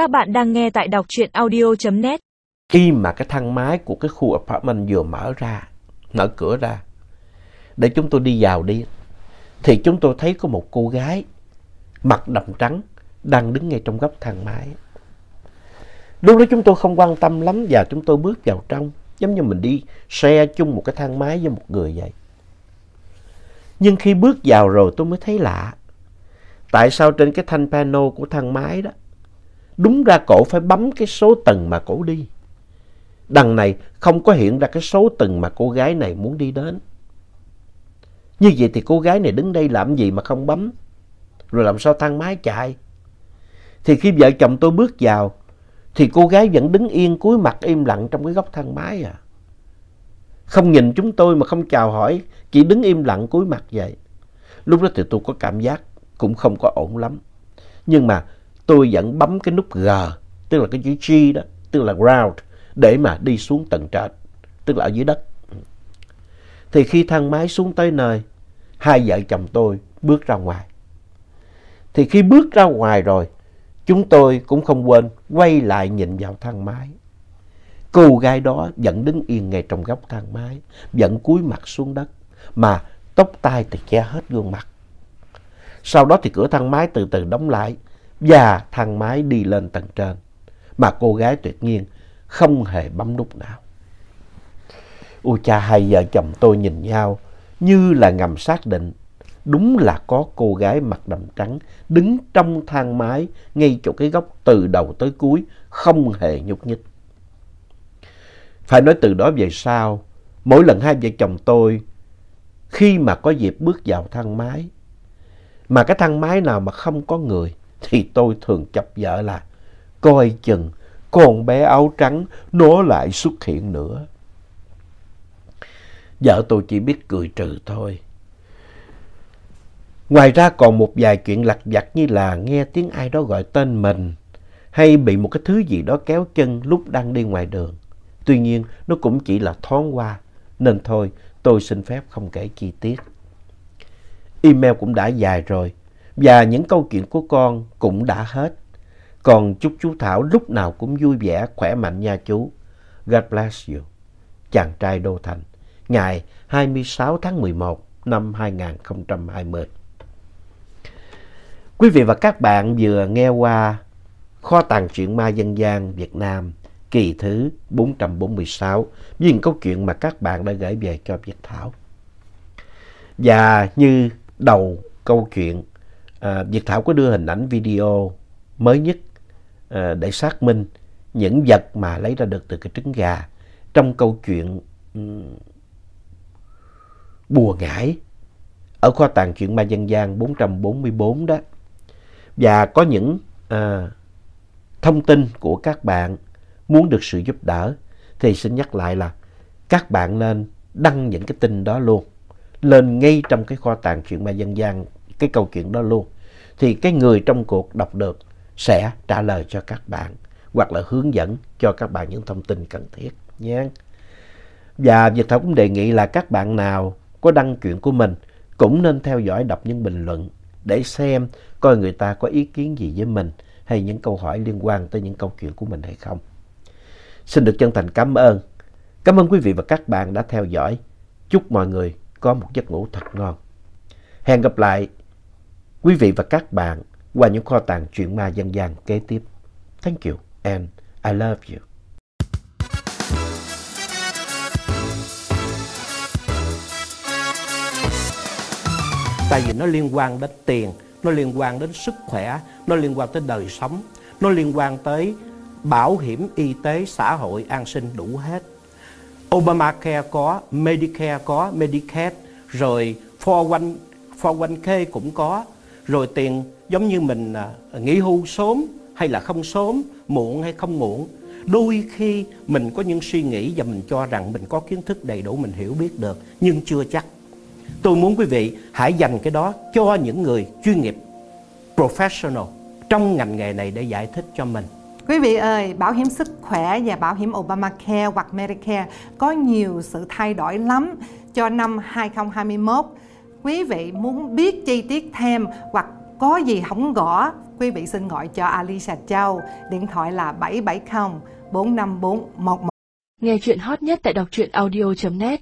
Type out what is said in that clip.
Các bạn đang nghe tại đọc truyện audio.net. Khi mà cái thang máy của cái khu apartment vừa mở ra, mở cửa ra, để chúng tôi đi vào đi, thì chúng tôi thấy có một cô gái mặt đầm trắng đang đứng ngay trong góc thang máy. Lúc đó chúng tôi không quan tâm lắm và chúng tôi bước vào trong, giống như mình đi xe chung một cái thang máy với một người vậy. Nhưng khi bước vào rồi tôi mới thấy lạ. Tại sao trên cái thanh panel của thang máy đó, đúng ra cổ phải bấm cái số tầng mà cổ đi. Đằng này không có hiện ra cái số tầng mà cô gái này muốn đi đến. Như vậy thì cô gái này đứng đây làm gì mà không bấm? Rồi làm sao thang máy chạy? Thì khi vợ chồng tôi bước vào, thì cô gái vẫn đứng yên cúi mặt im lặng trong cái góc thang máy à. Không nhìn chúng tôi mà không chào hỏi, chỉ đứng im lặng cúi mặt vậy. Lúc đó thì tôi có cảm giác cũng không có ổn lắm. Nhưng mà tôi vẫn bấm cái nút G, tức là cái chữ G đó, tức là ground, để mà đi xuống tầng trệt, tức là ở dưới đất. Thì khi thang máy xuống tới nơi, hai vợ chồng tôi bước ra ngoài. Thì khi bước ra ngoài rồi, chúng tôi cũng không quên quay lại nhìn vào thang máy. Cô gái đó vẫn đứng yên ngay trong góc thang máy, vẫn cúi mặt xuống đất, mà tóc tai thì che hết gương mặt. Sau đó thì cửa thang máy từ từ đóng lại và thang máy đi lên tầng trên. Mà cô gái tuyệt nhiên không hề bấm nút nào. Ôi cha hai vợ chồng tôi nhìn nhau như là ngầm xác định. Đúng là có cô gái mặc đầm trắng đứng trong thang máy ngay chỗ cái góc từ đầu tới cuối không hề nhúc nhích. Phải nói từ đó về sau, mỗi lần hai vợ chồng tôi khi mà có dịp bước vào thang máy mà cái thang máy nào mà không có người thì tôi thường chọc vợ là coi chừng, con bé áo trắng nó lại xuất hiện nữa. Vợ tôi chỉ biết cười trừ thôi. Ngoài ra còn một vài chuyện lặt vặt như là nghe tiếng ai đó gọi tên mình, hay bị một cái thứ gì đó kéo chân lúc đang đi ngoài đường. Tuy nhiên, nó cũng chỉ là thoáng qua, nên thôi, tôi xin phép không kể chi tiết. Email cũng đã dài rồi và những câu chuyện của con cũng đã hết. Còn chúc chú Thảo lúc nào cũng vui vẻ, khỏe mạnh nha chú. God bless you. Chàng trai Đô Thành, ngày 26 tháng 11 năm 2020. Quý vị và các bạn vừa nghe qua Kho tàng truyện ma dân gian Việt Nam kỳ thứ 446 với những câu chuyện mà các bạn đã gửi về cho Việt Thảo. Và như đầu câu chuyện, à, Việt Thảo có đưa hình ảnh video mới nhất à, để xác minh những vật mà lấy ra được từ cái trứng gà trong câu chuyện um, Bùa Ngải ở kho tàng truyện ma dân gian 444 đó. Và có những à, thông tin của các bạn muốn được sự giúp đỡ thì xin nhắc lại là các bạn nên đăng những cái tin đó luôn lên ngay trong cái kho tàng truyện ma dân gian cái câu chuyện đó luôn, thì cái người trong cuộc đọc được sẽ trả lời cho các bạn, hoặc là hướng dẫn cho các bạn những thông tin cần thiết nhé. Và Việt Thảo cũng đề nghị là các bạn nào có đăng chuyện của mình cũng nên theo dõi đọc những bình luận để xem coi người ta có ý kiến gì với mình hay những câu hỏi liên quan tới những câu chuyện của mình hay không. Xin được chân thành cảm ơn. Cảm ơn quý vị và các bạn đã theo dõi. Chúc mọi người có một giấc ngủ thật ngon. Hẹn gặp lại quý vị và các bạn qua những kho tàng truyện ma dân gian kế tiếp. Thank you and I love you. Tại vì nó liên quan đến tiền, nó liên quan đến sức khỏe, nó liên quan tới đời sống, nó liên quan tới bảo hiểm y tế xã hội an sinh đủ hết. Obamacare có, Medicare có, Medicaid, rồi 401, 401k cũng có, rồi tiền giống như mình à, nghỉ hưu sớm hay là không sớm, muộn hay không muộn. Đôi khi mình có những suy nghĩ và mình cho rằng mình có kiến thức đầy đủ mình hiểu biết được, nhưng chưa chắc. Tôi muốn quý vị hãy dành cái đó cho những người chuyên nghiệp, professional trong ngành nghề này để giải thích cho mình. Quý vị ơi, bảo hiểm sức khỏe và bảo hiểm Obamacare hoặc Medicare có nhiều sự thay đổi lắm cho năm 2021. Quý vị muốn biết chi tiết thêm hoặc Có gì không gõ, quý vị xin gọi cho Alicia Châu, điện thoại là 770 454 11. Nghe chuyện hot nhất tại đọc truyện audio.net